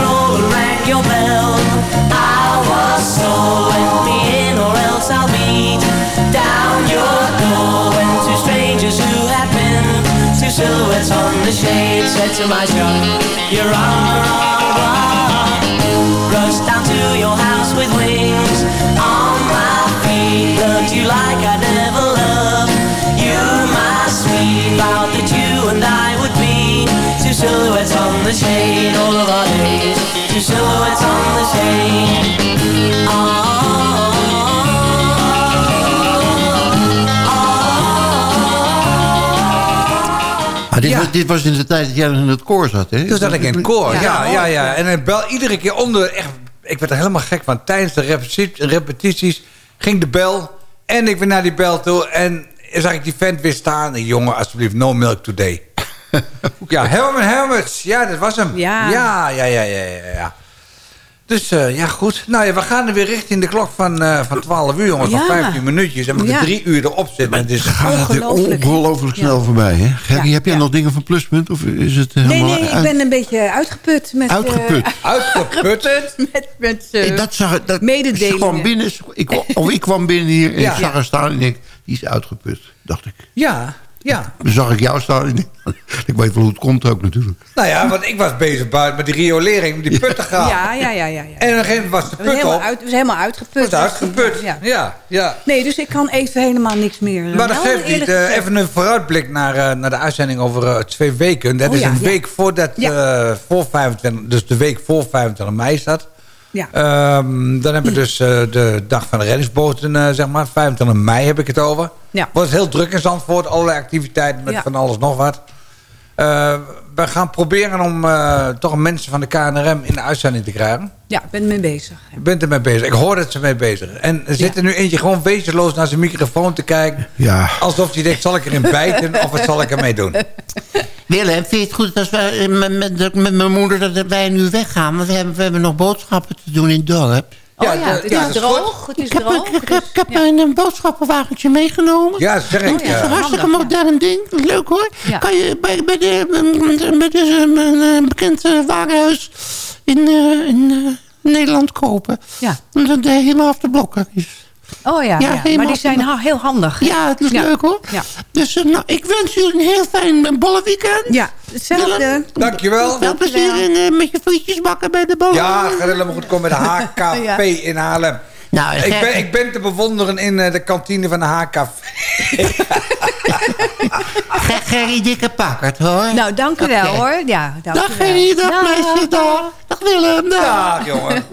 control your bell. I was so in or else I'll down your door. Two strangers who been two silhouettes on the shade said to You're on the wrong. Rushed down to your house with wings on my feet. Loved you like the shade all of our days. Two silhouettes on the shade. Ah, dit, Ja. was, dit was in de tijd dat jij in het koor zat, hè? Toen zat ik in het koor, ja, Ja. ja, ja. En ik bel iedere keer onder, echt, ik werd er helemaal gek van. Tijdens de repetitie- repetities ging de bel en ik ben naar die bel toe en zag ik die vent weer staan. En, Jongen, alsjeblieft, no milk today. ja, Herman Hermits, ja, dat was hem. Ja. ja, ja, ja, ja. ja, ja. Dus eh, ja, goed. Nou ja, we gaan er weer richting de klok van, eh, van 12 uur, jongens. Van Ja. 15 minuutjes. En we moeten Ja. drie uur erop zitten. Het is Gaat het er Ongelooflijk. snel Ja. voorbij, hè? Gerry, Ja, heb jij ja. nog dingen van Pluspunt? Of is het Nee, helemaal nee, ik uit- ben een beetje uitgeput. Met, eh, uitgeput? uitgeput. met met eh, Hey, dat zag, dat, mededelingen. Kwam binnen, ik, of ik kwam binnen hier en Ja. ik zag haar staan en ik denk, die is uitgeput, dacht ik. Ja, ja. Dan zag ik jou staan ik, weet wel hoe het komt ook natuurlijk. Nou ja, want ik was bezig buiten met die riolering, met die putten gaan. Ja, ja, ja, ja. ja. En op een gegeven moment was de put helemaal, op. uit, we zijn helemaal uitgeput. was uitgeput. Ja. Ja, ja. Nee, dus ik kan even helemaal niks meer. Maar dat geeft niet. eh, even een vooruitblik naar, eh, naar de uitzending over eh, twee weken. Dat Oh is ja, een ja. week voordat, eh, voor 25, dus de week voor 25 mei staat. Ja. Ehm, dan hebben we dus eh, de dag van de reddingsboten, eh, zeg maar. 25 mei heb ik het over. Ja. Wordt heel druk in Zandvoort. Allerlei activiteiten met Ja. van alles nog wat. Eh, we gaan proberen om eh, toch mensen van de KNRM in de uitzending te krijgen. ja, ik ben ermee bezig. Je bent ermee bezig. Ik hoor dat ze mee bezig is. En er zit er nu eentje gewoon wezenloos naar zijn microfoon te kijken. Ja. Alsof hij denkt, zal ik erin bijten of wat zal ik ermee doen? Willem, vind je het goed als wij eh, met, met, met mijn moeder dat wij nu weggaan? Want we hebben, we hebben nog boodschappen te doen in het dorp. Oh ja, het is ja, droog. Het is Ik heb, droog. ik, ik het heb, is- ik heb ja. mijn eh, boodschappenwagentje meegenomen. Ja, zeg ik. het is een hartstikke handig, ja. modern ding. Leuk hoor. Ja. Kan je bij, bij, de, bij de, een, eh, bekend eh, warenhuis in, eh, in eh, Nederland kopen. Ja. Dat de helemaal af de blokken is. Oh ja, Ja, ja, maar die zijn ha- heel handig. Ja, het is Ja. leuk hoor. Ja. Dus eh, nou, ik wens jullie een heel fijn eh, bolle weekend. Ja, hetzelfde. Dankjewel. Veel plezier in, eh, met je frietjes bakken bij de bollen. Ja, gaat helemaal goed komen met de HKV Ja. in Haarlem. Nou, Ik ben, ik ben te bewonderen in eh, de kantine van de HKV. Ger- Gerry Dikke Pakkert hoor. Nou, dank u wel hoor. Ja, dank Dag. Gerry, dag Dag. meisje, dag. Dag Willem, dag. Jongen.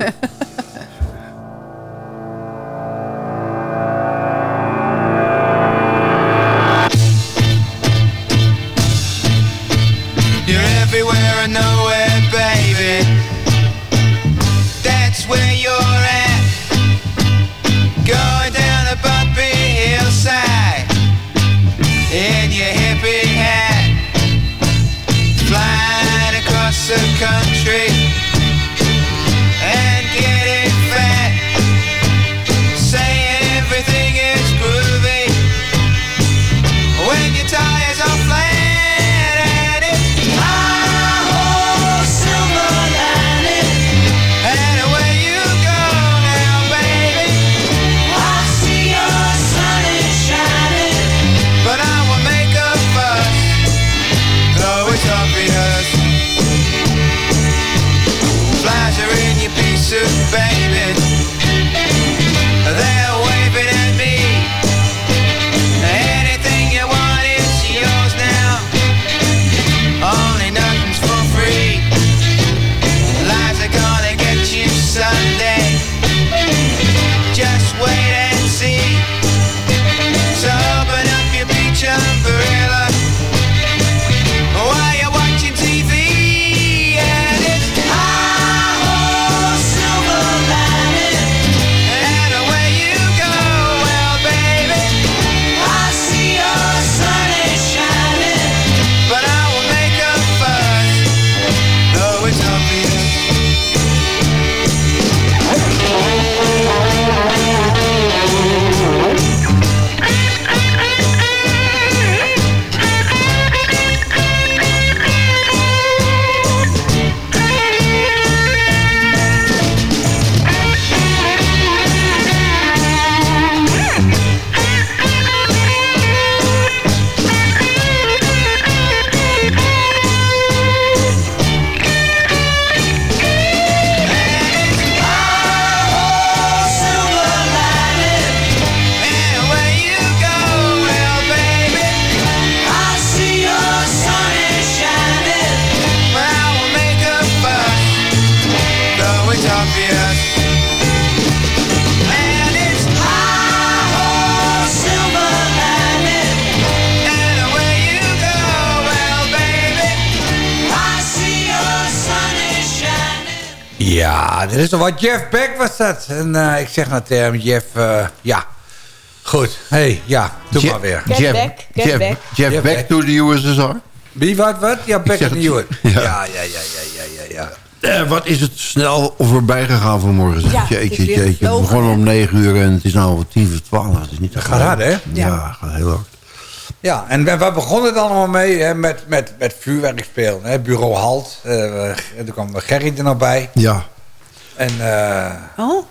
Dit is toch wat Jeff Beck was dat. En eh, ik zeg nou tegen hem, Jeff, eh, ja, goed. hey, ja, doe Je- maar weer. Get Jeff, back, get Jeff, back. Jeff Jeff back back. to the USSR. Wie, wat, wat? Ja, Beck en het- Hewitt. ja. Ja, ja, ja, ja, ja, ja, ja. Eh, wat is het snel voorbij gegaan vanmorgen. zeg. Ja, het is jeetje, weer jeetje. We begonnen om 9 uur en het is nou tien voor 12. Het is niet te gaat hard, hè? Ja, gaat heel hard. Ja, en we- waar begonnen het allemaal mee? Hè, met, met, met vuurwerk spelen. Hè? Bureau Halt. eh, en toen kwam Gerry er nog bij. Ja. En eh Oh?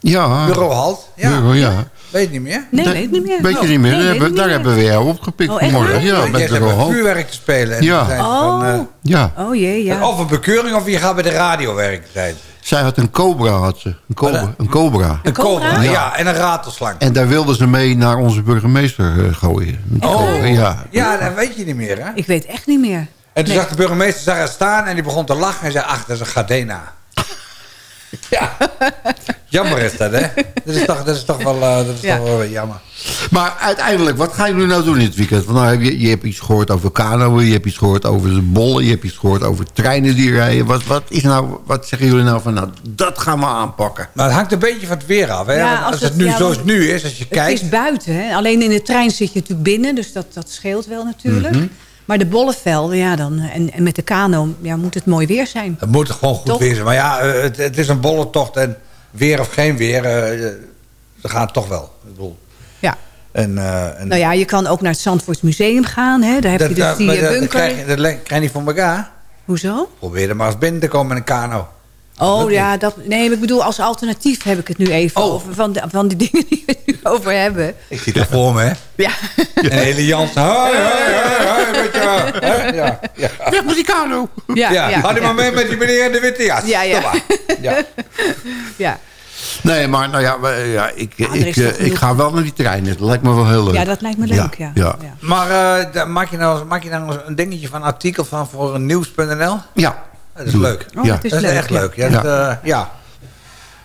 Ja. Bureau Halt. Ja. Bureau, ja. Weet je niet meer? Nee, weet niet meer. Weet je Oh, niet meer? nee, daar hebben, niet daar meer. hebben we jou opgepikt Oh, waar? Ja, Ja, met Halt. vuurwerk te spelen. En Ja. toen zei ze Oh. van, eh, Ja. Oh jee, ja. Of een bekeuring of je gaat bij de radio werken. Ze. Zij had een cobra, had ze. Een cobra. Een cobra. Een cobra? Ja. Ja. en een ratelslang. En daar wilden ze mee naar onze burgemeester eh, gooien. Oh. Ja. Ja, dat weet je niet meer, hè? Ik weet echt niet meer. En toen Nee. zag de burgemeester zag haar staan en die begon te lachen en zei, ach, dat is een Gardena. Ja. Jammer is dat, hè? Dat is toch, dat is toch, wel, eh, dat is Ja. toch wel jammer. Maar uiteindelijk, wat gaan jullie nou doen dit weekend? Want nou, heb je, je hebt iets gehoord over kanoën, je hebt iets gehoord over de bollen, je hebt iets gehoord over treinen die rijden. Wat, wat, is nou, wat zeggen jullie nou van, nou, dat gaan we aanpakken? Maar het hangt een beetje van het weer af, hè? Ja, als, als het, het- nu ja, zoals het nu is, als je Het kijkt... is buiten, hè. Alleen in de trein zit je natuurlijk binnen, dus dat, dat scheelt wel natuurlijk. Mhm. Maar de bollevelden, ja, dan, en, en met de kano ja, moet het mooi weer zijn. Het moet gewoon goed weer zijn. Maar ja, eh, het, het is een bolle tocht en weer of geen weer, eh, ze gaan toch wel. Ik bedoel, Ja. en, eh, en Nou ja, je kan ook naar het Zandvoorts Museum gaan, hè. Daar heb je dus die dat- bunker. krijg dat krijg je niet voor elkaar. Hoezo? Probeer er maar eens binnen te komen met een kano. Oh ja, dat, nee, maar ik bedoel als alternatief heb ik het nu even Oh. over. Van, de, van die dingen die we het nu over hebben. Ik zie het voor me, hè? Ja. Een hele Jans. Hoi, hoi, hoi, hoi, weet je wel. Hè? Ja, ja. Weg kano! Ja, Ja, ja, maar mee met die meneer in de witte jas. Ja, ja. Ja. ja. Nee, maar nou ja, ja ik, ik, eh, ik ga wel naar die trein. Dat lijkt me wel heel leuk. ja, dat lijkt me leuk, ja. Ja, ja. Maar eh, maak, je nou, maak je nou een dingetje van een artikel van voor nieuws.nl? Ja. Dat is leuk. Oh, Ja. dat is dat is leuk, echt ja. leuk. Ja, Ja. Dat, eh, ja.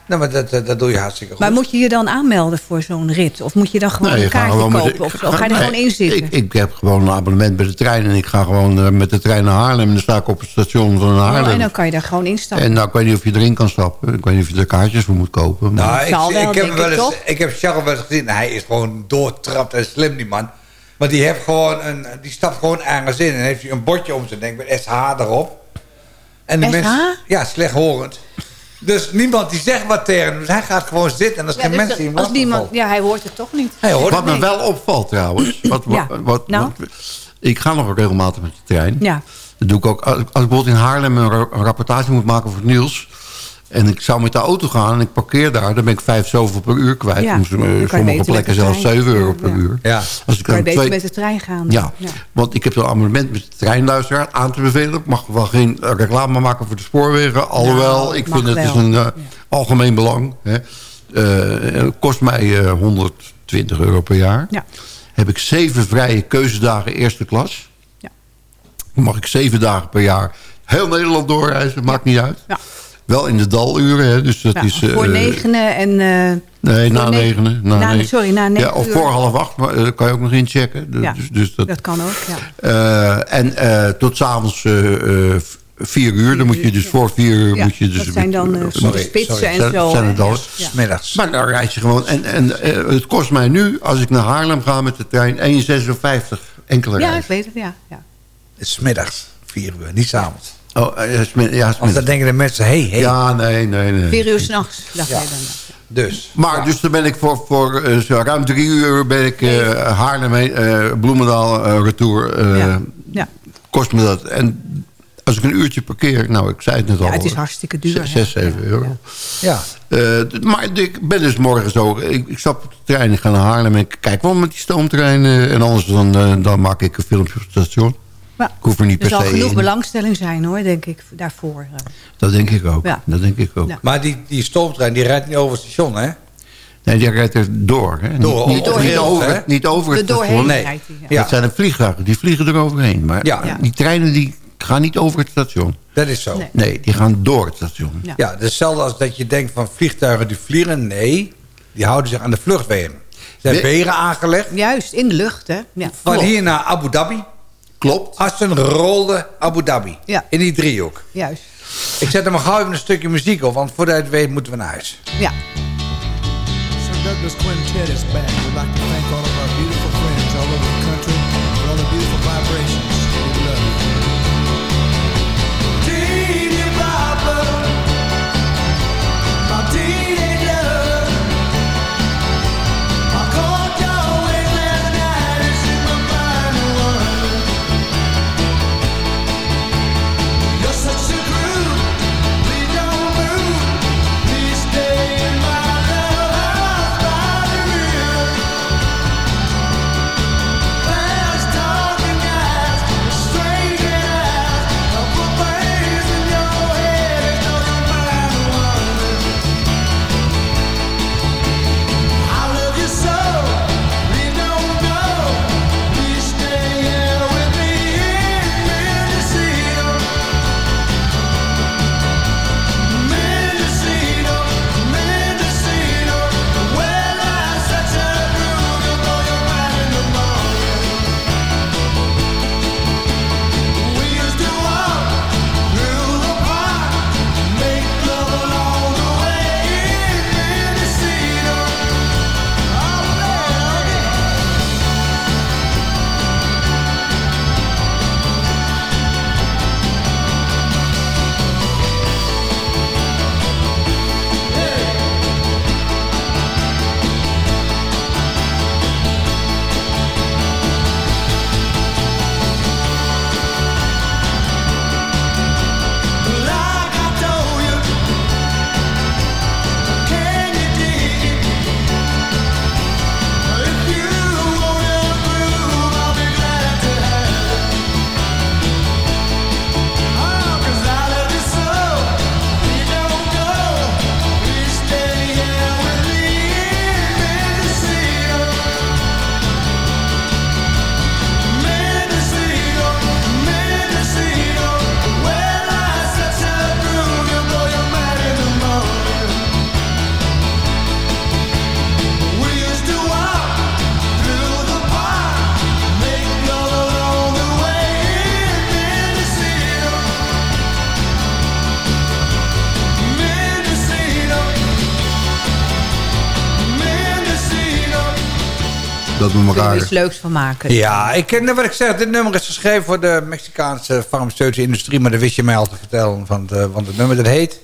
Nou, maar dat, dat, doe je hartstikke goed. Maar moet je je dan aanmelden voor zo'n rit? Of moet je dan gewoon Nee, een ga kaartje gewoon met de- kopen? Of, of ga je er nee, gewoon in zitten? Ik, ik heb gewoon een abonnement bij de trein en ik ga gewoon eh, met de trein naar Haarlem. En dan sta ik op het station van Oh, Haarlem. en dan kan je daar gewoon instappen. En nou, ik weet niet of je erin kan stappen. Ik weet niet of je er kaartjes voor moet kopen. Maar... Nou, ik, zal wel, ik, heb wel ik, eens, ik heb Charles wel eens gezien. Hij is gewoon doortrapt en slim, die man. Maar die, heeft gewoon een, die stapt gewoon ergens in. En heeft hij een bordje om zijn nek met SH erop. En de mensen... Ja, slechthorend. Dus niemand die zegt wat tegen hem. Dus hij gaat gewoon zitten. En als Ja, geen dus mensen die hem als niemand, ja, hij hoort het toch niet. Hij hoort Wat het me niet. wel opvalt trouwens. Wat, Ja. wat, wat, Nou? wat- ik ga nog regelmatig met de trein. Ja. Dat doe ik ook. Als, als ik bijvoorbeeld in Haarlem een rapportage moet maken voor het nieuws. En ik zou met de auto gaan en ik parkeer daar. Dan ben ik vijf zoveel per uur kwijt. Ja, eh, sommige beter met plekken de zelfs trein. 7 euro per ja. uur. Ja. Als ik Kan je beter twee- met de trein gaan. ja, want ik heb een abonnement met de treinluisteraar aan te bevelen. Ik mag wel geen eh, reclame maken voor de spoorwegen. Alhoewel, Nou, ik vind het is een eh, algemeen belang. Hè. Eh, het kost mij eh, 120 euro per jaar. Ja. Heb ik zeven vrije keuzedagen eerste klas. Ja. Dan mag ik zeven dagen per jaar heel Nederland doorreizen. Maakt niet uit. Ja. Wel in de daluren. Hè, dus dat Ja, is, eh, voor negenen en... eh, Nee, na negenen. Na na- negen. sorry, na negen Ja, of uur. voor half acht. Maar, eh, kan je ook nog inchecken. Dus, Ja, dus, dus dat, dat kan ook, ja. eh, en eh, tot s'avonds vier uur. Dan moet je dus voor vier uur... Ja, moet je dus dat zijn dan de sorry, spitsen sorry. en zijn- zo. zijn het dan? Ja. Smiddags. Maar dan reis je gewoon. En, en het kost mij nu, als ik naar Haarlem ga met de trein... 1,56 enkele Ja, reis. ik weet het, ja. ja. Het is smiddags. Vier uur, niet s'avonds. Oh, eh, ja, Want dan denken de mensen, hé, hey, hey. Ja, nee, nee, nee. Vier uur s'nachts, dacht Ja. jij dan. Dus. Maar dus dan ben ik voor, voor eh, zo ruim drie uur ben ik eh, Haarlem, eh, Bloemendaal, retour. eh, ja. ja. Kost me dat. En als ik een uurtje parkeer, nou, ik zei het net al. Ja, het is hartstikke duur, Zes, hè. zes, zeven Ja, euro. Ja. Eh, maar ik ben dus morgen zo... Ik, ik stap op de trein, ik ga naar Haarlem... en ik kijk wel met die stoomtrein. en anders dan, eh, dan maak ik een filmpje op het station. Ja. Ik hoef er niet Er per zal se genoeg in. belangstelling zijn, hoor, denk ik, daarvoor. eh. Dat denk ik ook. Ja. Dat denk ik ook. Ja. Maar die, die stoomtrein, die rijdt niet over het station, hè? Nee, die rijdt er door. Hè? Door, niet, niet, doorheen, niet over, hè? niet over Er het doorheen station. Nee. rijdt hij, ja. Ja. Dat zijn de vliegtuigen, die vliegen er overheen. Maar Ja. Ja. die treinen die gaan niet over het station. Dat is zo. Nee. Nee, die gaan door het station. Ja. Ja, hetzelfde als dat je denkt van vliegtuigen die vliegen. Nee, die houden zich aan de vluchtwegen. Er zijn wegen aangelegd. Juist, in de lucht, hè. Ja. Van hier naar Abu Dhabi. Klopt. Assen rolde Abu Dhabi. Ja. In die driehoek. Juist. Ik zet maar gauw even een stukje muziek op, want voordat je het weet moeten we naar huis. Ja. Sir Douglas Quintet is back. We'd like to thank all Dat we we elkaar... iets leuks van maken. Ja, ik ken wat ik zeg. Dit nummer is geschreven voor de Mexicaanse farmaceutische industrie. Maar dat wist je mij al te vertellen. Want, eh, want het nummer dat heet...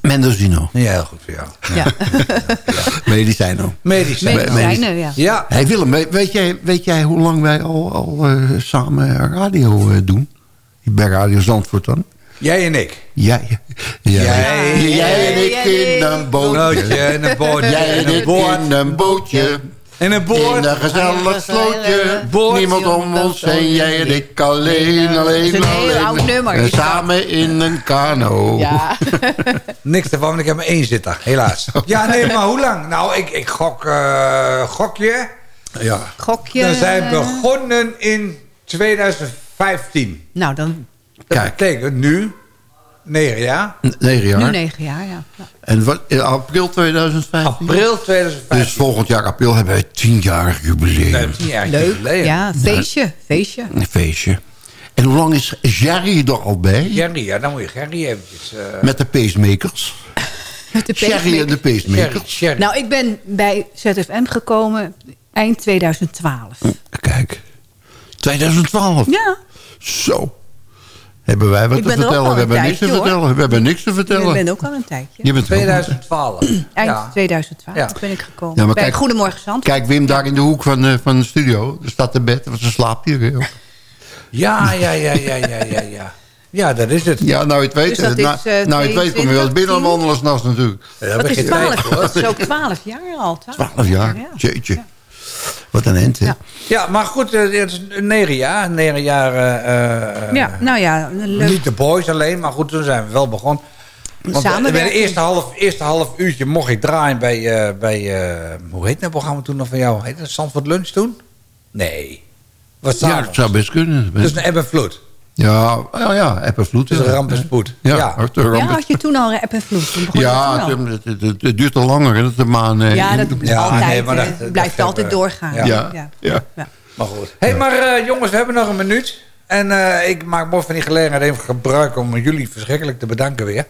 Mendocino. Ja, heel goed voor jou. Ja. Medicino. Medicijn. Medicijnen, ja. Ja, Hey Willem, weet- weet jij, weet jij hoe lang wij al, al eh, samen radio eh, doen? Bij Radio Zandvoort dan? jij en ik. Jij, jij, Jij- jij en ik jij- in een bootje. Bootje en een bootje Jij en ik in een bootje. En een In boord. een gezellig slootje. Boord. Niemand om ons heen. Jij en ik alleen, alleen, Dat is een heel alleen. oud nummer, samen in een kano. Ja. Niks ervan, want ik heb maar één zitter. Helaas. Ja, nee, maar hoe lang? Nou, ik, ik gok... eh, gokje. Ja. Gokje. We zijn begonnen in 2015. Nou, dan Dat Kijk. betekent nu... Negen jaar. N- Negen jaar. nu negen jaar, ja. Ja. En wat, in april 2015? April 2015. Dus volgend jaar april hebben wij tien jaar jubileum. Nee, tien jaar Leuk. Ja, feestje. Feestje. Een feestje. En hoe lang is Jerry er al bij? Jerry, ja, dan moet je Gerry eventjes... eh, Met de pacemakers. Met de Jerry en de pacemakers. Jerry, Jerry. Nou, ik ben bij ZFM gekomen eind 2012. Kijk. 2012. Ja, Zo. Hebben wij wat Ik te er vertellen? We hebben niks te tijdje, hoor. vertellen. We hebben niks te ik vertellen. ben ook al een tijdje. Je bent er ook al. 2012. Eind Ja. 2012 Ja. ben ik gekomen. Ja, maar kijk- Goedemorgen Zand. Kijk, Wim daar in de hoek van, eh, van de studio. Er staat de bed, want ze slaapt hier. Ja, ja, ja, ja, ja, ja, ja. Ja, dat is het. Ja, nou je het weet. Dus dat is, nou, eh, nou je het weet kom je wel eens binnen en 22, wandelen s'nachts natuurlijk. Dat Dat is begint 12. tijd, hoor. Dat is ook 12 jaar al. 12 jaar. Ja. Jeetje. Wat een end, hè? Ja. Ja, maar goed, eh, het is negen jaar. Negen jaar... eh, eh, Ja, nou ja, leuk. Niet de boys alleen, maar goed, toen zijn we wel begonnen. Want bij de eerste half, eerste half uurtje mocht ik draaien bij... eh, bij eh, hoe heet dat programma toen nog van jou? Heet het Zandvoort Lunch toen? Nee. Wat Ja, dat zou best kunnen. Dus een ebb en vloed. Ja, ja, ja, app en vloed. Dus ja. een ramp en spoed. Ja, Ja. Ja, had je toen al app en vloed? Toen begon Ja, het, het, het- het duurt al langer hè, dat de maan... eh, Ja, dat in- Ja, altijd. nee, maar dat- dat blijft altijd doorgaan. ja. Ja, Ja. ja. Ja. Maar goed. Hé, hey, maar eh, jongens, we hebben nog een minuut. En eh, ik maak mooi van die gelegenheid even gebruik om jullie verschrikkelijk te bedanken weer.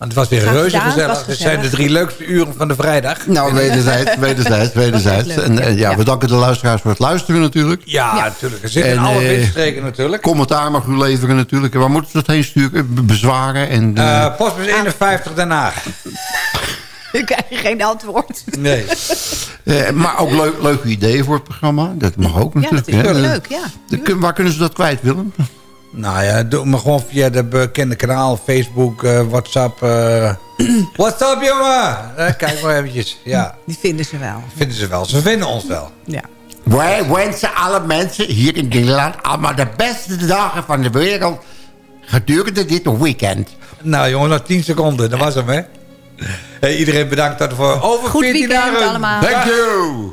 Want het was weer reuze gedaan, het gezellig. Dit zijn de drie leukste uren van de vrijdag. Nou, wederzijds, wederzijds, wederzijds. En, en ja, ja. we danken de luisteraars voor het luisteren natuurlijk. Ja, Ja. natuurlijk. Er zitten alle eh, windstreken natuurlijk. Commentaar mag u leveren natuurlijk. En waar moeten ze dat heen sturen? Be- Bezwaren en... eh, Eh postbus 51 Den Haag. Ik krijg geen antwoord. Nee. eh, maar ook leuk, leuke ideeën voor het programma. Dat mag ook Ja, dat natuurlijk. is hè. wel leuk, ja. De- kun- waar kunnen ze dat kwijt, Willem? Nou ja, doe maar gewoon via de bekende kanaal. Facebook, eh, WhatsApp. eh What's up, jongen? Eh, kijk maar eventjes. Ja, Die vinden ze wel. vinden ze wel. Ze vinden ons wel. Ja. Wij wensen alle mensen hier in Nederland allemaal de beste dagen van de wereld gedurende dit weekend. Nou jongen, nog 10 seconden. Dat was hem, hè? Hey, iedereen bedankt daarvoor. Over Goed 14 weekend dagen. allemaal. Thank you!